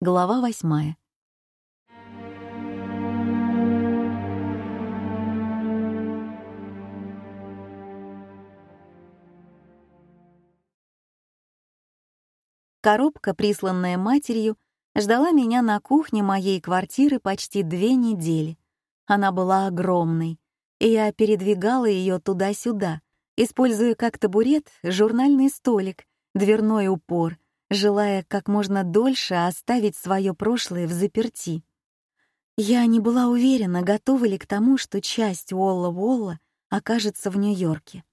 Глава восьмая. Коробка, присланная матерью, ждала меня на кухне моей квартиры почти две недели. Она была огромной, и я передвигала ее туда-сюда, используя как табурет журнальный столик, дверной упор — желая как можно дольше оставить свое прошлое в заперти. Я не была уверена, готова ли к тому, что часть Уолла-Уолла окажется в Нью-Йорке.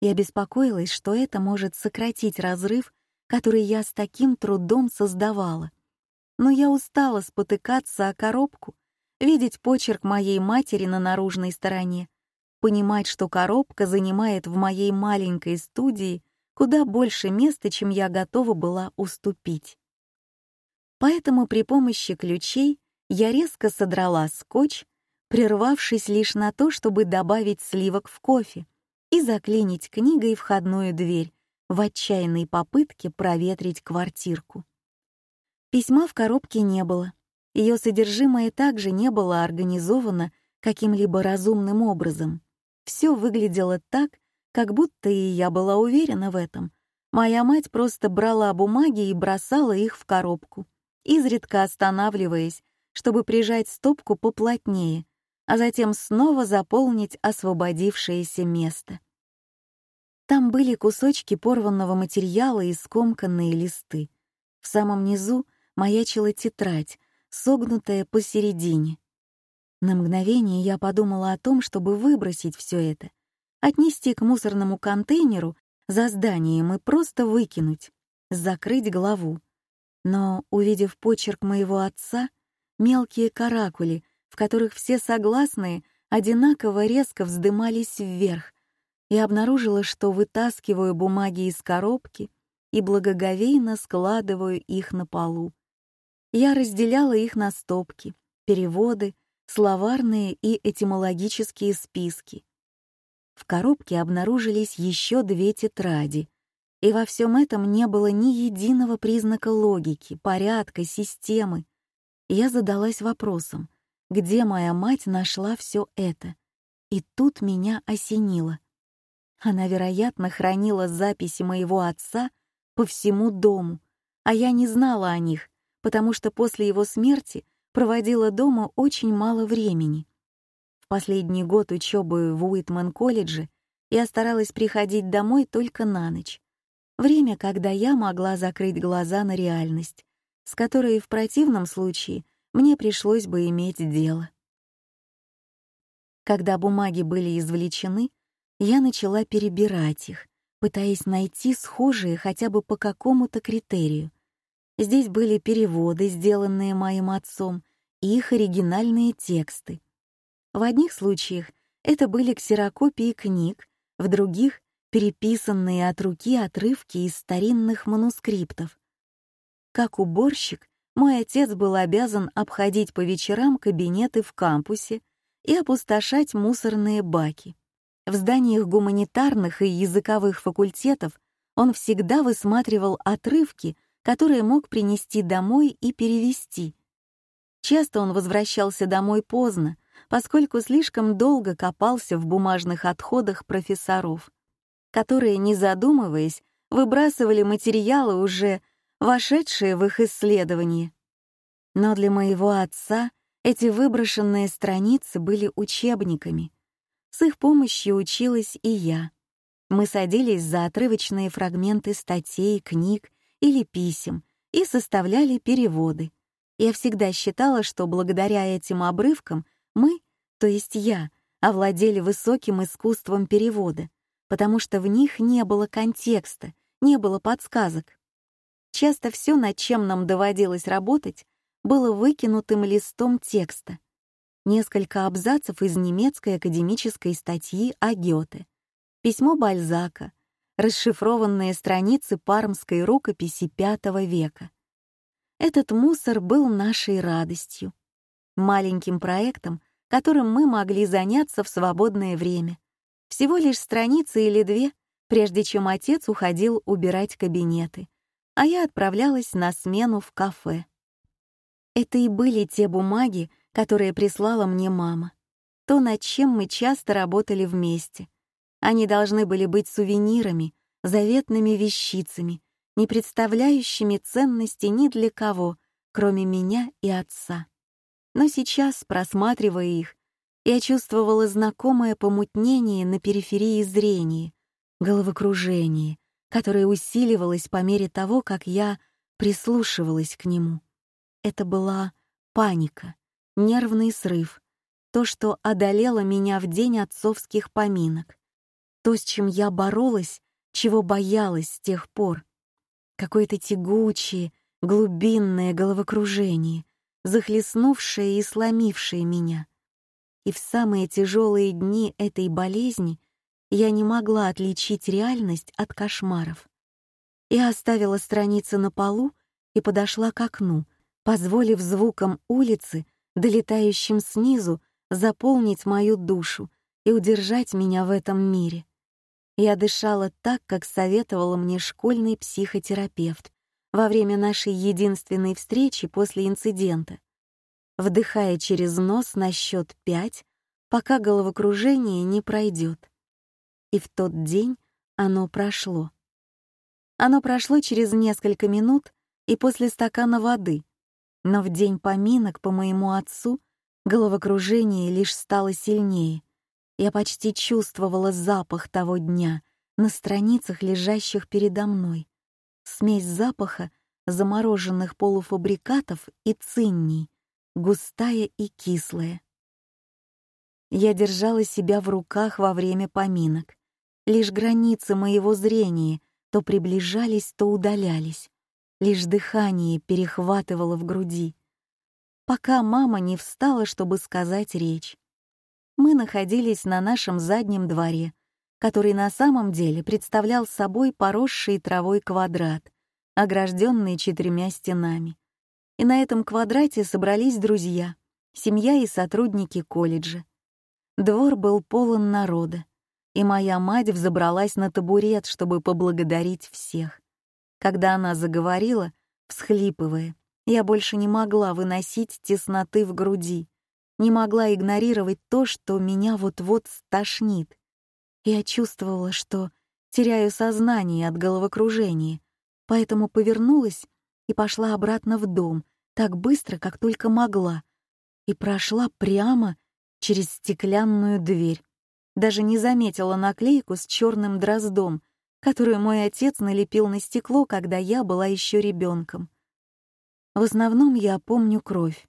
Я беспокоилась, что это может сократить разрыв, который я с таким трудом создавала. Но я устала спотыкаться о коробку, видеть почерк моей матери на наружной стороне, понимать, что коробка занимает в моей маленькой студии — куда больше места, чем я готова была уступить. Поэтому при помощи ключей я резко содрала скотч, прервавшись лишь на то, чтобы добавить сливок в кофе и заклинить книгой входную дверь в отчаянной попытке проветрить квартирку. Письма в коробке не было. Ее содержимое также не было организовано каким-либо разумным образом. Все выглядело так, как будто и я была уверена в этом. Моя мать просто брала бумаги и бросала их в коробку, изредка останавливаясь, чтобы прижать стопку поплотнее, а затем снова заполнить освободившееся место. Там были кусочки порванного материала и скомканные листы. В самом низу маячила тетрадь, согнутая посередине. На мгновение я подумала о том, чтобы выбросить все это, отнести к мусорному контейнеру за зданием и просто выкинуть, закрыть голову. Но, увидев почерк моего отца, мелкие каракули, в которых все согласные, одинаково резко вздымались вверх, и обнаружила, что вытаскиваю бумаги из коробки и благоговейно складываю их на полу. Я разделяла их на стопки, переводы, словарные и этимологические списки. В коробке обнаружились еще две тетради, и во всем этом не было ни единого признака логики, порядка, системы. Я задалась вопросом, где моя мать нашла все это? И тут меня осенило. Она, вероятно, хранила записи моего отца по всему дому, а я не знала о них, потому что после его смерти проводила дома очень мало времени. В последний год учебы в Уитмен колледже я старалась приходить домой только на ночь. Время, когда я могла закрыть глаза на реальность, с которой в противном случае мне пришлось бы иметь дело. Когда бумаги были извлечены, я начала перебирать их, пытаясь найти схожие хотя бы по какому-то критерию. Здесь были переводы, сделанные моим отцом, и их оригинальные тексты, в одних случаях это были ксерокопии книг, в других — переписанные от руки отрывки из старинных манускриптов. Как уборщик, мой отец был обязан обходить по вечерам кабинеты в кампусе и опустошать мусорные баки. В зданиях гуманитарных и языковых факультетов он всегда высматривал отрывки, которые мог принести домой и перевести. Часто он возвращался домой поздно, поскольку слишком долго копался в бумажных отходах профессоров, которые, не задумываясь, выбрасывали материалы, уже вошедшие в их исследование. Но для моего отца эти выброшенные страницы были учебниками. С их помощью училась и я. Мы садились за отрывочные фрагменты статей, книг или писем и составляли переводы. Я всегда считала, что благодаря этим обрывкам мы, то есть я, овладели высоким искусством перевода, потому что в них не было контекста, не было подсказок. Часто все, над чем нам доводилось работать, было выкинутым листом текста. Несколько абзацев из немецкой академической статьи о Гёте, письмо Бальзака, расшифрованные страницы пармской рукописи V века. Этот мусор был нашей радостью маленьким проектом, которым мы могли заняться в свободное время. Всего лишь страницы или две, прежде чем отец уходил убирать кабинеты, а я отправлялась на смену в кафе. Это и были те бумаги, которые прислала мне мама. То, над чем мы часто работали вместе. Они должны были быть сувенирами, заветными вещицами, не представляющими ценности ни для кого, кроме меня и отца но сейчас, просматривая их, я чувствовала знакомое помутнение на периферии зрения, головокружение, которое усиливалось по мере того, как я прислушивалась к нему. Это была паника, нервный срыв, то, что одолело меня в день отцовских поминок, то, с чем я боролась, чего боялась с тех пор. Какое-то тягучее, глубинное головокружение, захлестнувшая и сломившая меня. И в самые тяжелые дни этой болезни я не могла отличить реальность от кошмаров. Я оставила страницы на полу и подошла к окну, позволив звукам улицы, долетающим снизу, заполнить мою душу и удержать меня в этом мире. Я дышала так, как советовала мне школьный психотерапевт во время нашей единственной встречи после инцидента, вдыхая через нос на счет пять, пока головокружение не пройдет. И в тот день оно прошло. Оно прошло через несколько минут и после стакана воды, но в день поминок по моему отцу головокружение лишь стало сильнее. Я почти чувствовала запах того дня на страницах, лежащих передо мной, смесь запаха замороженных полуфабрикатов и цинний, густая и кислая. Я держала себя в руках во время поминок. Лишь границы моего зрения то приближались, то удалялись. Лишь дыхание перехватывало в груди. Пока мама не встала, чтобы сказать речь. Мы находились на нашем заднем дворе — который на самом деле представлял собой поросший травой квадрат, огражденный четырьмя стенами. И на этом квадрате собрались друзья, семья и сотрудники колледжа. Двор был полон народа, и моя мать взобралась на табурет, чтобы поблагодарить всех. Когда она заговорила, всхлипывая, я больше не могла выносить тесноты в груди, не могла игнорировать то, что меня вот-вот стошнит. Я чувствовала, что теряю сознание от головокружения, поэтому повернулась и пошла обратно в дом так быстро, как только могла, и прошла прямо через стеклянную дверь. Даже не заметила наклейку с черным дроздом, которую мой отец налепил на стекло, когда я была еще ребенком. В основном я помню кровь,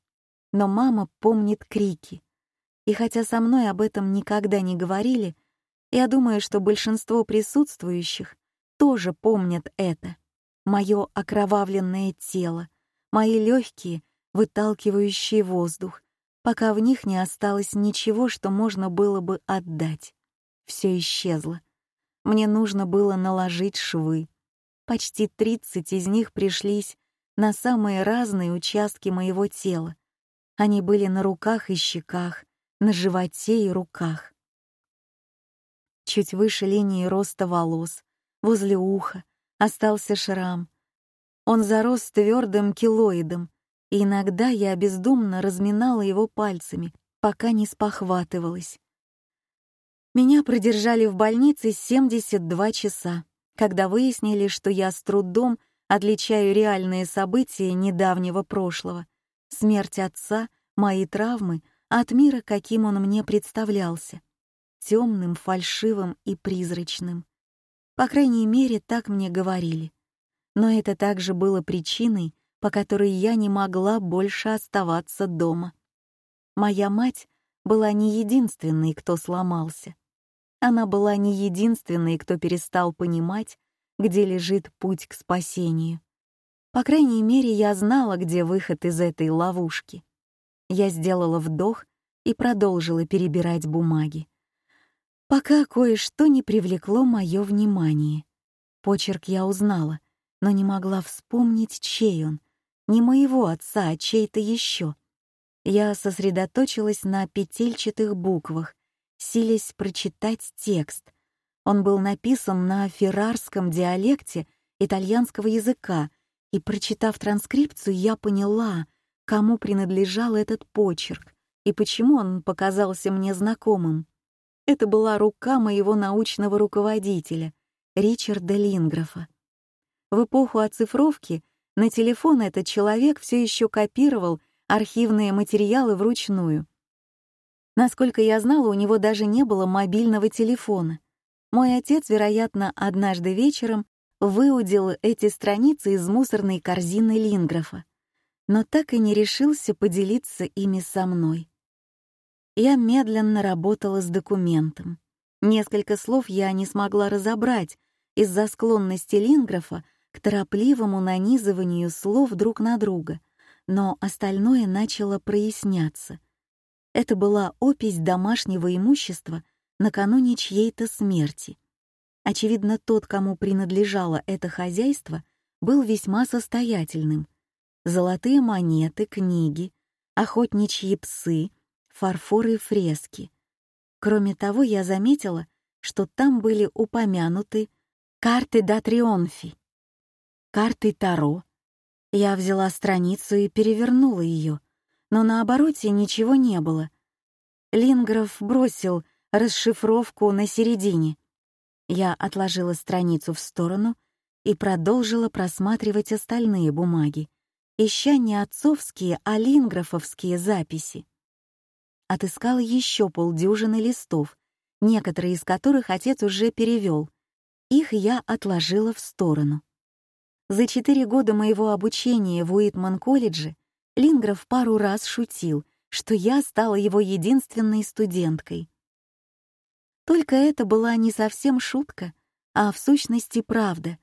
но мама помнит крики. И хотя со мной об этом никогда не говорили, я думаю, что большинство присутствующих тоже помнят это. Мое окровавленное тело, мои легкие, выталкивающие воздух, пока в них не осталось ничего, что можно было бы отдать. Все исчезло. Мне нужно было наложить швы. Почти 30 из них пришлись на самые разные участки моего тела. Они были на руках и щеках, на животе и руках. Чуть выше линии роста волос, возле уха, остался шрам. Он зарос твердым килоидом, и иногда я бездумно разминала его пальцами, пока не спохватывалась. Меня продержали в больнице 72 часа, когда выяснили, что я с трудом отличаю реальные события недавнего прошлого, смерть отца, мои травмы от мира, каким он мне представлялся, темным, фальшивым и призрачным. По крайней мере, так мне говорили. Но это также было причиной, по которой я не могла больше оставаться дома. Моя мать была не единственной, кто сломался. Она была не единственной, кто перестал понимать, где лежит путь к спасению. По крайней мере, я знала, где выход из этой ловушки. Я сделала вдох и продолжила перебирать бумаги. Пока кое-что не привлекло мое внимание. Почерк я узнала, но не могла вспомнить, чей он. Не моего отца, а чей-то еще. Я сосредоточилась на петельчатых буквах, силясь прочитать текст. Он был написан на феррарском диалекте итальянского языка, и, прочитав транскрипцию, я поняла, кому принадлежал этот почерк и почему он показался мне знакомым. Это была рука моего научного руководителя, Ричарда Линграфа. В эпоху оцифровки на телефон этот человек все еще копировал архивные материалы вручную. Насколько я знала, у него даже не было мобильного телефона. Мой отец, вероятно, однажды вечером выудил эти страницы из мусорной корзины Линграфа, но так и не решился поделиться ими со мной. Я медленно работала с документом. Несколько слов я не смогла разобрать из-за склонности Линграфа к торопливому нанизыванию слов друг на друга, но остальное начало проясняться. Это была опись домашнего имущества накануне чьей-то смерти. Очевидно, тот, кому принадлежало это хозяйство, был весьма состоятельным. Золотые монеты, книги, охотничьи псы, фарфоры и фрески. Кроме того, я заметила, что там были упомянуты карты до Триомфи, карты Таро. Я взяла страницу и перевернула ее, но на обороте ничего не было. Лингров бросил расшифровку на середине. Я отложила страницу в сторону и продолжила просматривать остальные бумаги, ища не отцовские, а линграфовские записи отыскала еще полдюжины листов, некоторые из которых отец уже перевел. Их я отложила в сторону. За четыре года моего обучения в Уитман-колледже Лингров пару раз шутил, что я стала его единственной студенткой. Только это была не совсем шутка, а в сущности правда.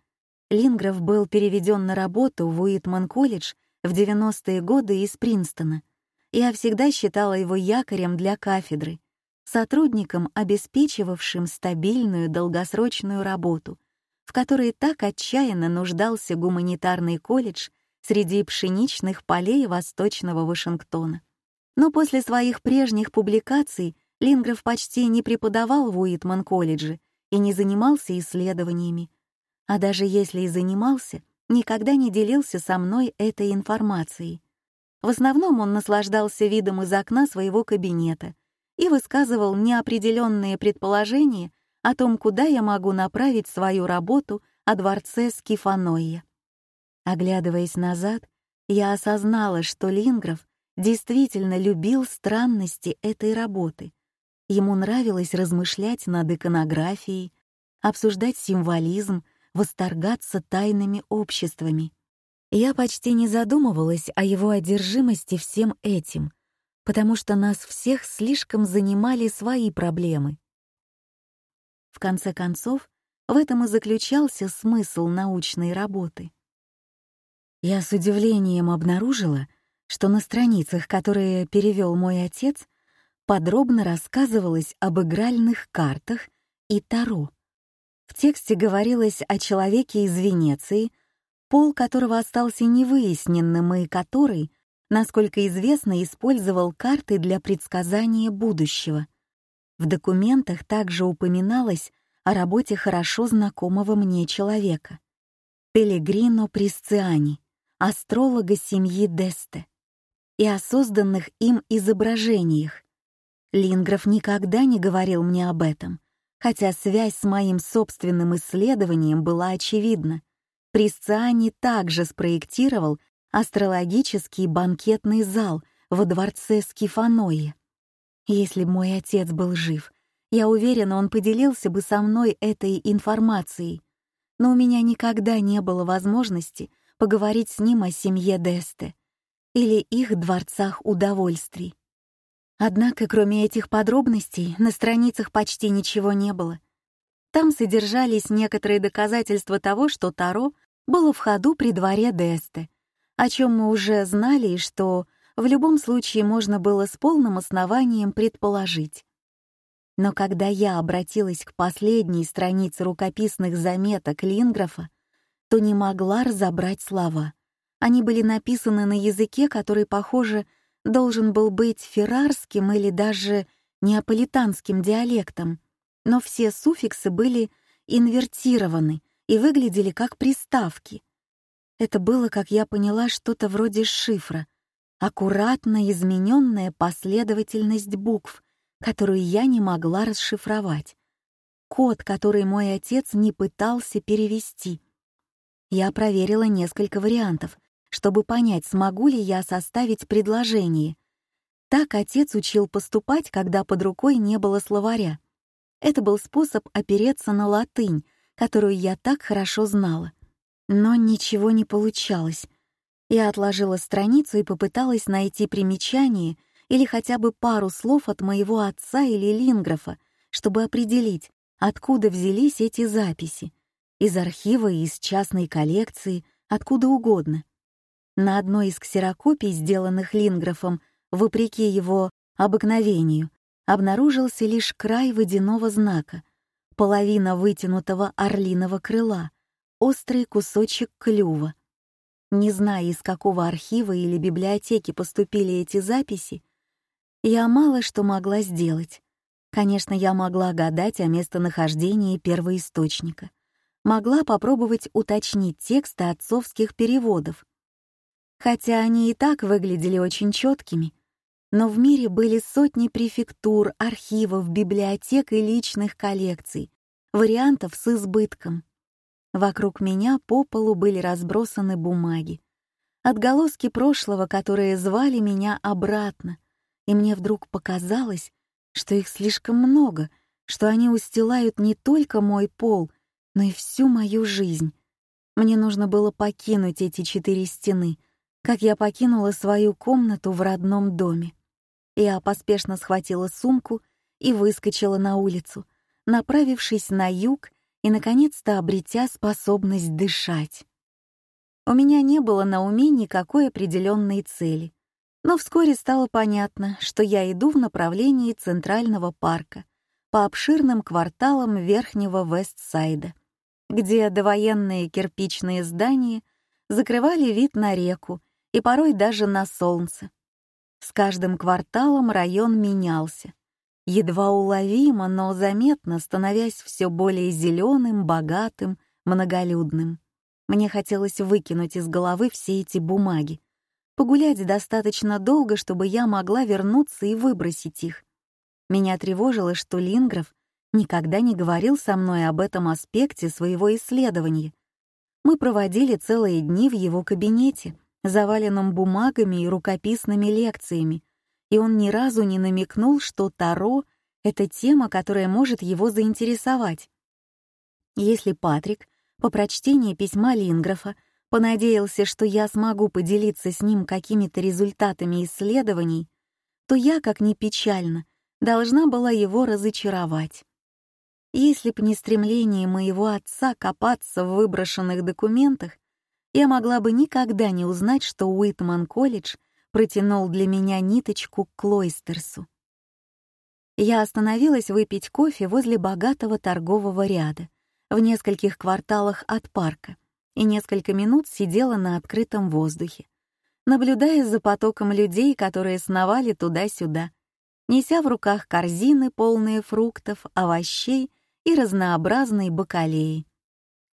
Лингров был переведен на работу в Уитман-колледж в 90-е годы из Принстона — я всегда считала его якорем для кафедры, сотрудником, обеспечивавшим стабильную долгосрочную работу, в которой так отчаянно нуждался гуманитарный колледж среди пшеничных полей Восточного Вашингтона. Но после своих прежних публикаций Лингров почти не преподавал в Уитман-колледже и не занимался исследованиями. А даже если и занимался, никогда не делился со мной этой информацией — в основном он наслаждался видом из окна своего кабинета и высказывал неопределенные предположения о том, куда я могу направить свою работу о дворце Скифаноя. Оглядываясь назад, я осознала, что Лингров действительно любил странности этой работы. Ему нравилось размышлять над иконографией, обсуждать символизм, восторгаться тайными обществами — Я почти не задумывалась о его одержимости всем этим, потому что нас всех слишком занимали свои проблемы. В конце концов, в этом и заключался смысл научной работы. Я с удивлением обнаружила, что на страницах, которые перевел мой отец, подробно рассказывалось об игральных картах и таро. В тексте говорилось о человеке из Венеции, пол которого остался невыясненным и который, насколько известно, использовал карты для предсказания будущего. В документах также упоминалось о работе хорошо знакомого мне человека — Пелегрино Присциани, астролога семьи Десте, и о созданных им изображениях. Лингров никогда не говорил мне об этом, хотя связь с моим собственным исследованием была очевидна — Присани также спроектировал астрологический банкетный зал во дворце Скифанои. Если бы мой отец был жив, я уверена, он поделился бы со мной этой информацией. Но у меня никогда не было возможности поговорить с ним о семье Десте или их дворцах удовольствий. Однако, кроме этих подробностей, на страницах почти ничего не было. Там содержались некоторые доказательства того, что Таро было в ходу при дворе Десты, о чем мы уже знали и что в любом случае можно было с полным основанием предположить. Но когда я обратилась к последней странице рукописных заметок Линграфа, то не могла разобрать слова. Они были написаны на языке, который, похоже, должен был быть феррарским или даже неаполитанским диалектом, но все суффиксы были инвертированы — и выглядели как приставки. Это было, как я поняла, что-то вроде шифра, аккуратно измененная последовательность букв, которую я не могла расшифровать. Код, который мой отец не пытался перевести. Я проверила несколько вариантов, чтобы понять, смогу ли я составить предложение. Так отец учил поступать, когда под рукой не было словаря. Это был способ опереться на латынь, которую я так хорошо знала. Но ничего не получалось. Я отложила страницу и попыталась найти примечание или хотя бы пару слов от моего отца или Линграфа, чтобы определить, откуда взялись эти записи. Из архива, из частной коллекции, откуда угодно. На одной из ксерокопий, сделанных Линграфом, вопреки его обыкновению, обнаружился лишь край водяного знака, половина вытянутого орлиного крыла, острый кусочек клюва. Не зная, из какого архива или библиотеки поступили эти записи, я мало что могла сделать. Конечно, я могла гадать о местонахождении первоисточника, могла попробовать уточнить тексты отцовских переводов. Хотя они и так выглядели очень четкими — но в мире были сотни префектур, архивов, библиотек и личных коллекций, вариантов с избытком. Вокруг меня по полу были разбросаны бумаги. Отголоски прошлого, которые звали меня обратно, и мне вдруг показалось, что их слишком много, что они устилают не только мой пол, но и всю мою жизнь. Мне нужно было покинуть эти четыре стены, как я покинула свою комнату в родном доме. Я поспешно схватила сумку и выскочила на улицу, направившись на юг и, наконец-то, обретя способность дышать. У меня не было на уме никакой определенной цели, но вскоре стало понятно, что я иду в направлении Центрального парка по обширным кварталам Верхнего Вестсайда, где довоенные кирпичные здания закрывали вид на реку и порой даже на солнце. С каждым кварталом район менялся, едва уловимо, но заметно становясь все более зеленым, богатым, многолюдным. Мне хотелось выкинуть из головы все эти бумаги, погулять достаточно долго, чтобы я могла вернуться и выбросить их. Меня тревожило, что Лингров никогда не говорил со мной об этом аспекте своего исследования. Мы проводили целые дни в его кабинете — заваленном бумагами и рукописными лекциями, и он ни разу не намекнул, что Таро — это тема, которая может его заинтересовать. Если Патрик по прочтении письма Линграфа понадеялся, что я смогу поделиться с ним какими-то результатами исследований, то я, как ни печально, должна была его разочаровать. Если б не стремление моего отца копаться в выброшенных документах, я могла бы никогда не узнать, что Уитман-колледж протянул для меня ниточку к Клойстерсу. Я остановилась выпить кофе возле богатого торгового ряда в нескольких кварталах от парка и несколько минут сидела на открытом воздухе, наблюдая за потоком людей, которые сновали туда-сюда, неся в руках корзины, полные фруктов, овощей и разнообразной бакалеи.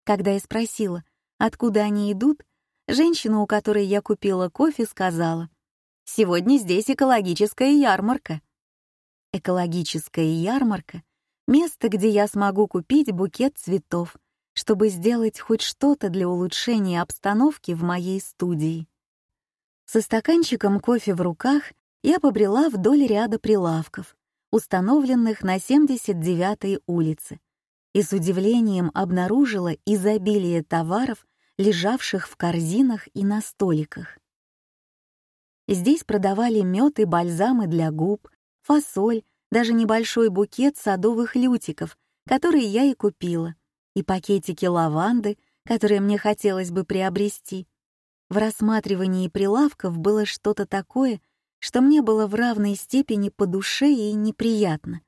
Когда я спросила, откуда они идут, женщина, у которой я купила кофе, сказала, «Сегодня здесь экологическая ярмарка». Экологическая ярмарка — место, где я смогу купить букет цветов, чтобы сделать хоть что-то для улучшения обстановки в моей студии. Со стаканчиком кофе в руках я побрела вдоль ряда прилавков, установленных на 79-й улице, и с удивлением обнаружила изобилие товаров лежавших в корзинах и на столиках. Здесь продавали мед и бальзамы для губ, фасоль, даже небольшой букет садовых лютиков, которые я и купила, и пакетики лаванды, которые мне хотелось бы приобрести. В рассматривании прилавков было что-то такое, что мне было в равной степени по душе и неприятно.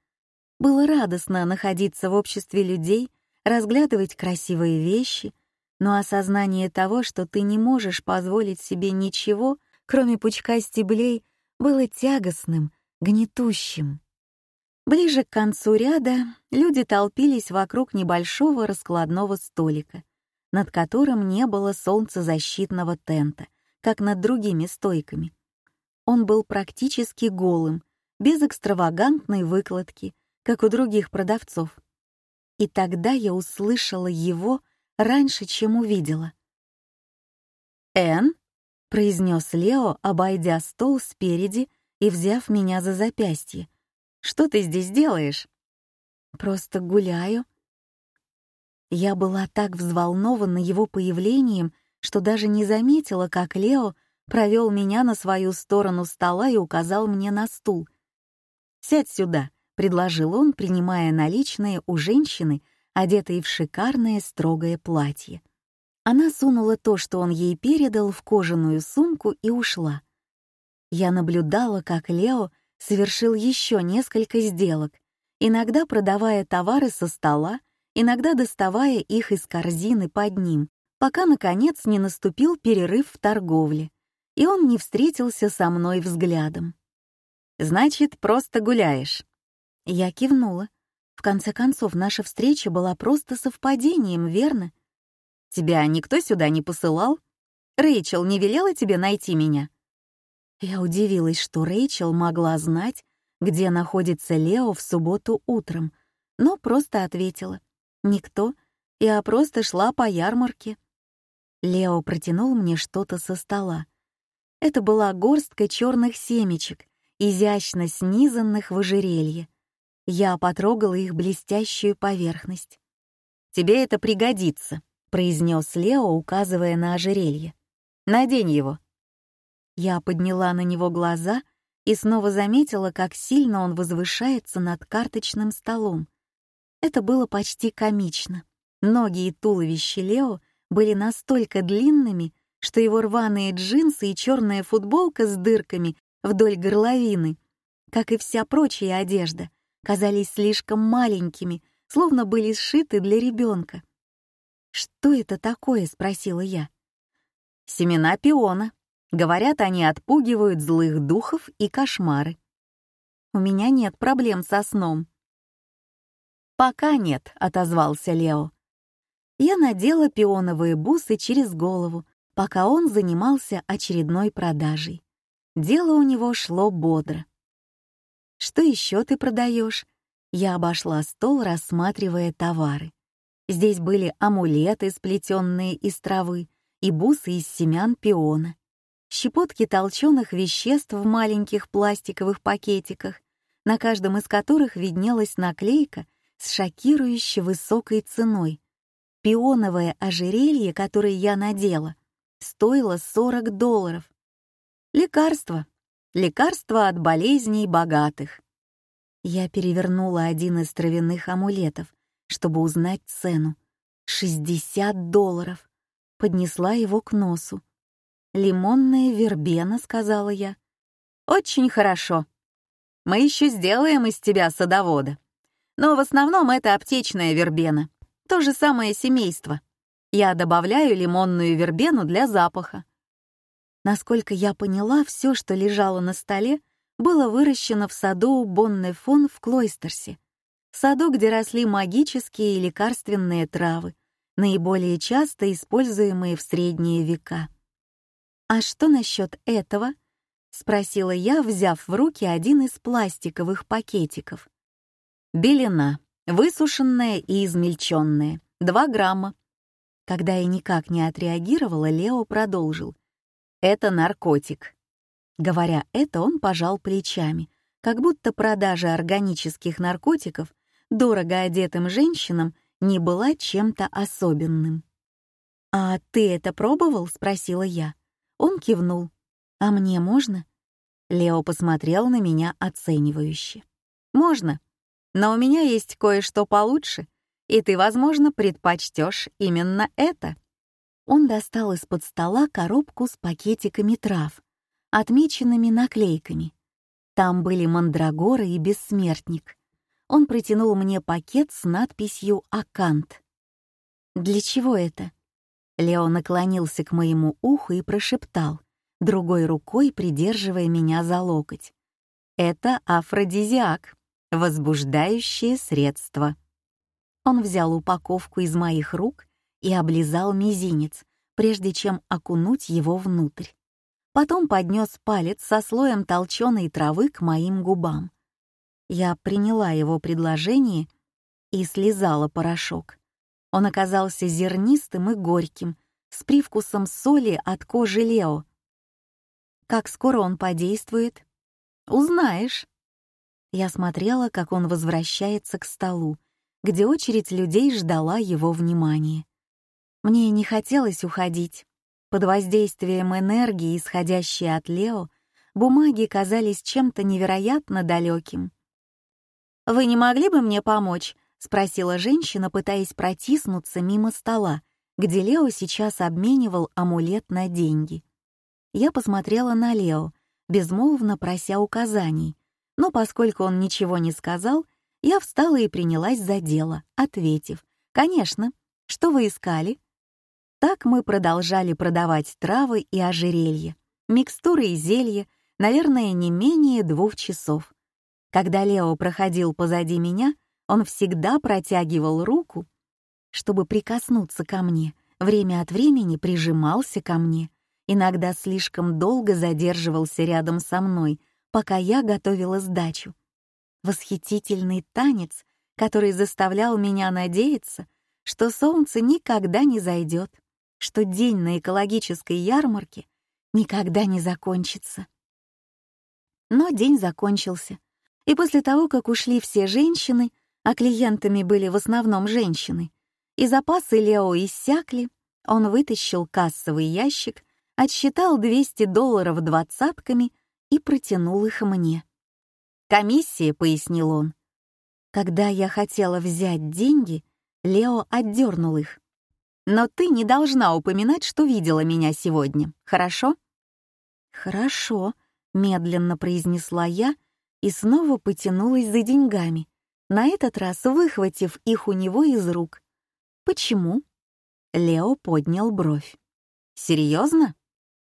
Было радостно находиться в обществе людей, разглядывать красивые вещи — но осознание того, что ты не можешь позволить себе ничего, кроме пучка стеблей, было тягостным, гнетущим. Ближе к концу ряда люди толпились вокруг небольшого раскладного столика, над которым не было солнцезащитного тента, как над другими стойками. Он был практически голым, без экстравагантной выкладки, как у других продавцов. И тогда я услышала его, раньше, чем увидела. «Энн?» — произнес Лео, обойдя стол спереди и взяв меня за запястье. «Что ты здесь делаешь?» «Просто гуляю». Я была так взволнована его появлением, что даже не заметила, как Лео провел меня на свою сторону стола и указал мне на стул. «Сядь сюда», — предложил он, принимая наличные у женщины, одетый в шикарное строгое платье. Она сунула то, что он ей передал, в кожаную сумку и ушла. Я наблюдала, как Лео совершил еще несколько сделок, иногда продавая товары со стола, иногда доставая их из корзины под ним, пока, наконец, не наступил перерыв в торговле, и он не встретился со мной взглядом. «Значит, просто гуляешь?» Я кивнула. В конце концов, наша встреча была просто совпадением, верно? Тебя никто сюда не посылал? Рэйчел не велела тебе найти меня?» Я удивилась, что Рэйчел могла знать, где находится Лео в субботу утром, но просто ответила «Никто, я просто шла по ярмарке». Лео протянул мне что-то со стола. Это была горстка черных семечек, изящно снизанных в ожерелье. Я потрогала их блестящую поверхность. «Тебе это пригодится», — произнес Лео, указывая на ожерелье. «Надень его». Я подняла на него глаза и снова заметила, как сильно он возвышается над карточным столом. Это было почти комично. Ноги и туловище Лео были настолько длинными, что его рваные джинсы и черная футболка с дырками вдоль горловины, как и вся прочая одежда — казались слишком маленькими, словно были сшиты для ребенка. «Что это такое?» — спросила я. «Семена пиона. Говорят, они отпугивают злых духов и кошмары. У меня нет проблем со сном». «Пока нет», — отозвался Лео. Я надела пионовые бусы через голову, пока он занимался очередной продажей. Дело у него шло бодро. Что еще ты продаешь? Я обошла стол, рассматривая товары. Здесь были амулеты, сплетенные из травы, и бусы из семян пиона, щепотки толченых веществ в маленьких пластиковых пакетиках, на каждом из которых виднелась наклейка с шокирующей высокой ценой. Пионовое ожерелье, которое я надела, стоило 40 долларов. Лекарства, Лекарства от болезней богатых. Я перевернула один из травяных амулетов, чтобы узнать цену. 60 долларов. Поднесла его к носу. «Лимонная вербена», — сказала я. «Очень хорошо. Мы еще сделаем из тебя садовода. Но в основном это аптечная вербена. То же самое семейство. Я добавляю лимонную вербену для запаха. Насколько я поняла, все, что лежало на столе, было выращено в саду Боннефон в Клойстерсе, саду, где росли магические и лекарственные травы, наиболее часто используемые в средние века. «А что насчет этого?» — спросила я, взяв в руки один из пластиковых пакетиков. «Белина, высушенная и измельченная, 2 грамма». Когда я никак не отреагировала, Лео продолжил это наркотик». Говоря это, он пожал плечами, как будто продажа органических наркотиков дорого одетым женщинам не была чем-то особенным. «А ты это пробовал?» — спросила я. Он кивнул. «А мне можно?» Лео посмотрел на меня оценивающе. «Можно, но у меня есть кое-что получше, и ты, возможно, предпочтешь именно это» он достал из-под стола коробку с пакетиками трав, отмеченными наклейками. Там были мандрагоры и бессмертник. Он протянул мне пакет с надписью «Акант». «Для чего это?» Лео наклонился к моему уху и прошептал, другой рукой придерживая меня за локоть. «Это афродизиак, возбуждающее средство». Он взял упаковку из моих рук и облизал мизинец, прежде чем окунуть его внутрь. Потом поднес палец со слоем толченой травы к моим губам. Я приняла его предложение и слезала порошок. Он оказался зернистым и горьким, с привкусом соли от кожи Лео. Как скоро он подействует? Узнаешь. Я смотрела, как он возвращается к столу, где очередь людей ждала его внимания. Мне не хотелось уходить. Под воздействием энергии, исходящей от Лео, бумаги казались чем-то невероятно далеким. «Вы не могли бы мне помочь?» — спросила женщина, пытаясь протиснуться мимо стола, где Лео сейчас обменивал амулет на деньги. Я посмотрела на Лео, безмолвно прося указаний, но поскольку он ничего не сказал, я встала и принялась за дело, ответив, «Конечно, что вы искали?» Так мы продолжали продавать травы и ожерелья, микстуры и зелья, наверное, не менее двух часов. Когда Лео проходил позади меня, он всегда протягивал руку, чтобы прикоснуться ко мне, время от времени прижимался ко мне, иногда слишком долго задерживался рядом со мной, пока я готовила сдачу. Восхитительный танец, который заставлял меня надеяться, что солнце никогда не зайдет что день на экологической ярмарке никогда не закончится. Но день закончился, и после того, как ушли все женщины, а клиентами были в основном женщины, и запасы Лео иссякли, он вытащил кассовый ящик, отсчитал 200 долларов двадцатками и протянул их мне. «Комиссия», — пояснил он. Когда я хотела взять деньги, Лео отдернул их. Но ты не должна упоминать, что видела меня сегодня, хорошо?» «Хорошо», — медленно произнесла я и снова потянулась за деньгами, на этот раз выхватив их у него из рук. «Почему?» Лео поднял бровь. «Серьезно?»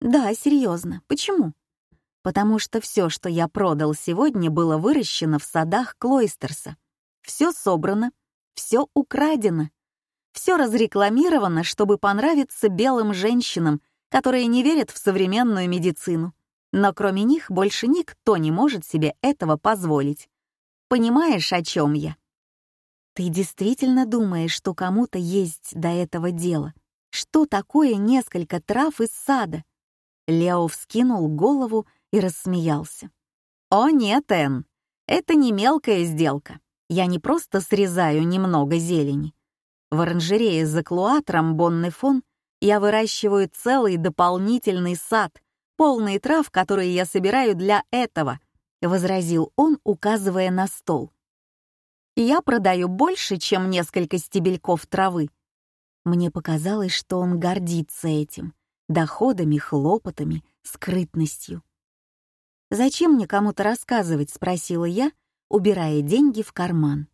«Да, серьезно. Почему?» «Потому что все, что я продал сегодня, было выращено в садах Клойстерса. Все собрано, все украдено, все разрекламировано, чтобы понравиться белым женщинам, которые не верят в современную медицину. Но кроме них больше никто не может себе этого позволить. Понимаешь, о чем я? Ты действительно думаешь, что кому-то есть до этого дело? Что такое несколько трав из сада? Лео вскинул голову и рассмеялся. О нет, Энн, это не мелкая сделка. Я не просто срезаю немного зелени. В оранжерее за клуатром Бонны фон я выращиваю целый дополнительный сад, полный трав, которые я собираю для этого, возразил он, указывая на стол. Я продаю больше, чем несколько стебельков травы. Мне показалось, что он гордится этим, доходами, хлопотами, скрытностью. «Зачем мне кому-то рассказывать?» — спросила я, убирая деньги в карман.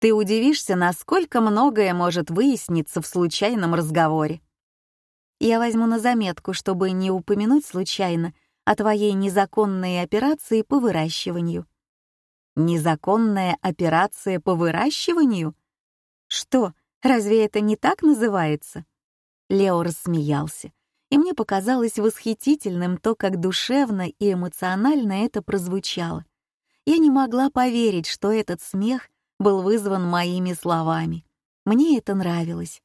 Ты удивишься, насколько многое может выясниться в случайном разговоре. Я возьму на заметку, чтобы не упомянуть случайно о твоей незаконной операции по выращиванию. Незаконная операция по выращиванию? Что, разве это не так называется? Лео рассмеялся, и мне показалось восхитительным то, как душевно и эмоционально это прозвучало. Я не могла поверить, что этот смех — был вызван моими словами. Мне это нравилось.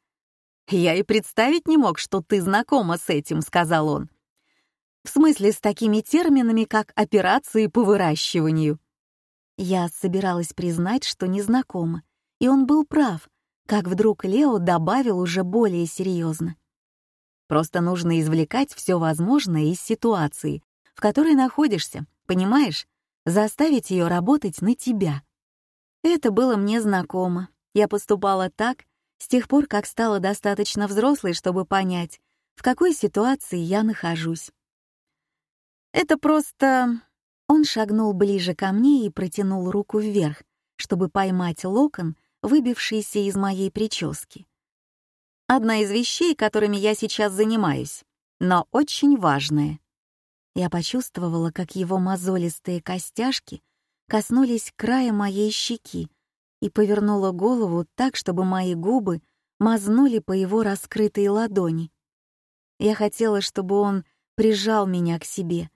«Я и представить не мог, что ты знакома с этим», — сказал он. «В смысле, с такими терминами, как операции по выращиванию». Я собиралась признать, что не знакома, и он был прав, как вдруг Лео добавил уже более серьезно. «Просто нужно извлекать все возможное из ситуации, в которой находишься, понимаешь? Заставить ее работать на тебя». Это было мне знакомо. Я поступала так с тех пор, как стала достаточно взрослой, чтобы понять, в какой ситуации я нахожусь. Это просто... Он шагнул ближе ко мне и протянул руку вверх, чтобы поймать локон, выбившийся из моей прически. Одна из вещей, которыми я сейчас занимаюсь, но очень важная. Я почувствовала, как его мозолистые костяшки — коснулись края моей щеки и повернула голову так, чтобы мои губы мазнули по его раскрытой ладони. Я хотела, чтобы он прижал меня к себе,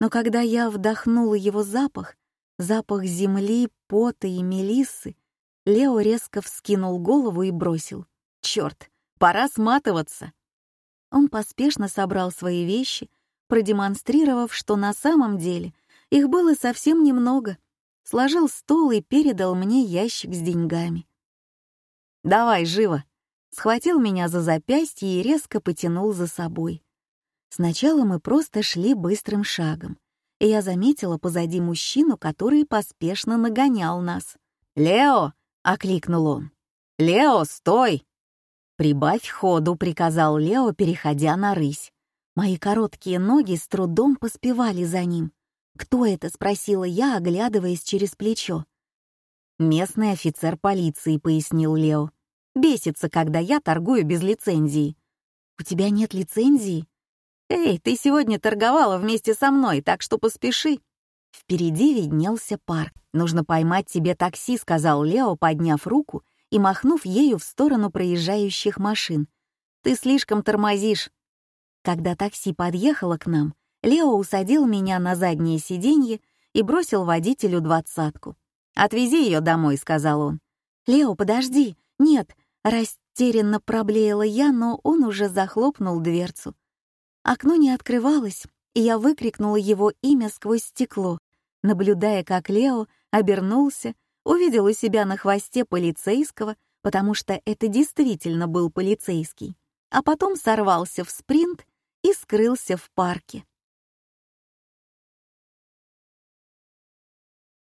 но когда я вдохнула его запах, запах земли, пота и мелиссы, Лео резко вскинул голову и бросил. «Чёрт, пора сматываться!» Он поспешно собрал свои вещи, продемонстрировав, что на самом деле их было совсем немного — сложил стол и передал мне ящик с деньгами. «Давай, живо!» Схватил меня за запястье и резко потянул за собой. Сначала мы просто шли быстрым шагом, и я заметила позади мужчину, который поспешно нагонял нас. «Лео!» — окликнул он. «Лео, стой!» «Прибавь ходу», — приказал Лео, переходя на рысь. Мои короткие ноги с трудом поспевали за ним. «Кто это?» — спросила я, оглядываясь через плечо. «Местный офицер полиции», — пояснил Лео. «Бесится, когда я торгую без лицензии». «У тебя нет лицензии?» «Эй, ты сегодня торговала вместе со мной, так что поспеши». Впереди виднелся парк. «Нужно поймать тебе такси», — сказал Лео, подняв руку и махнув ею в сторону проезжающих машин. «Ты слишком тормозишь». Когда такси подъехало к нам, — Лео усадил меня на заднее сиденье и бросил водителю двадцатку. «Отвези ее домой», — сказал он. «Лео, подожди! Нет!» — растерянно проблеяла я, но он уже захлопнул дверцу. Окно не открывалось, и я выкрикнула его имя сквозь стекло, наблюдая, как Лео обернулся, увидел у себя на хвосте полицейского, потому что это действительно был полицейский, а потом сорвался в спринт и скрылся в парке.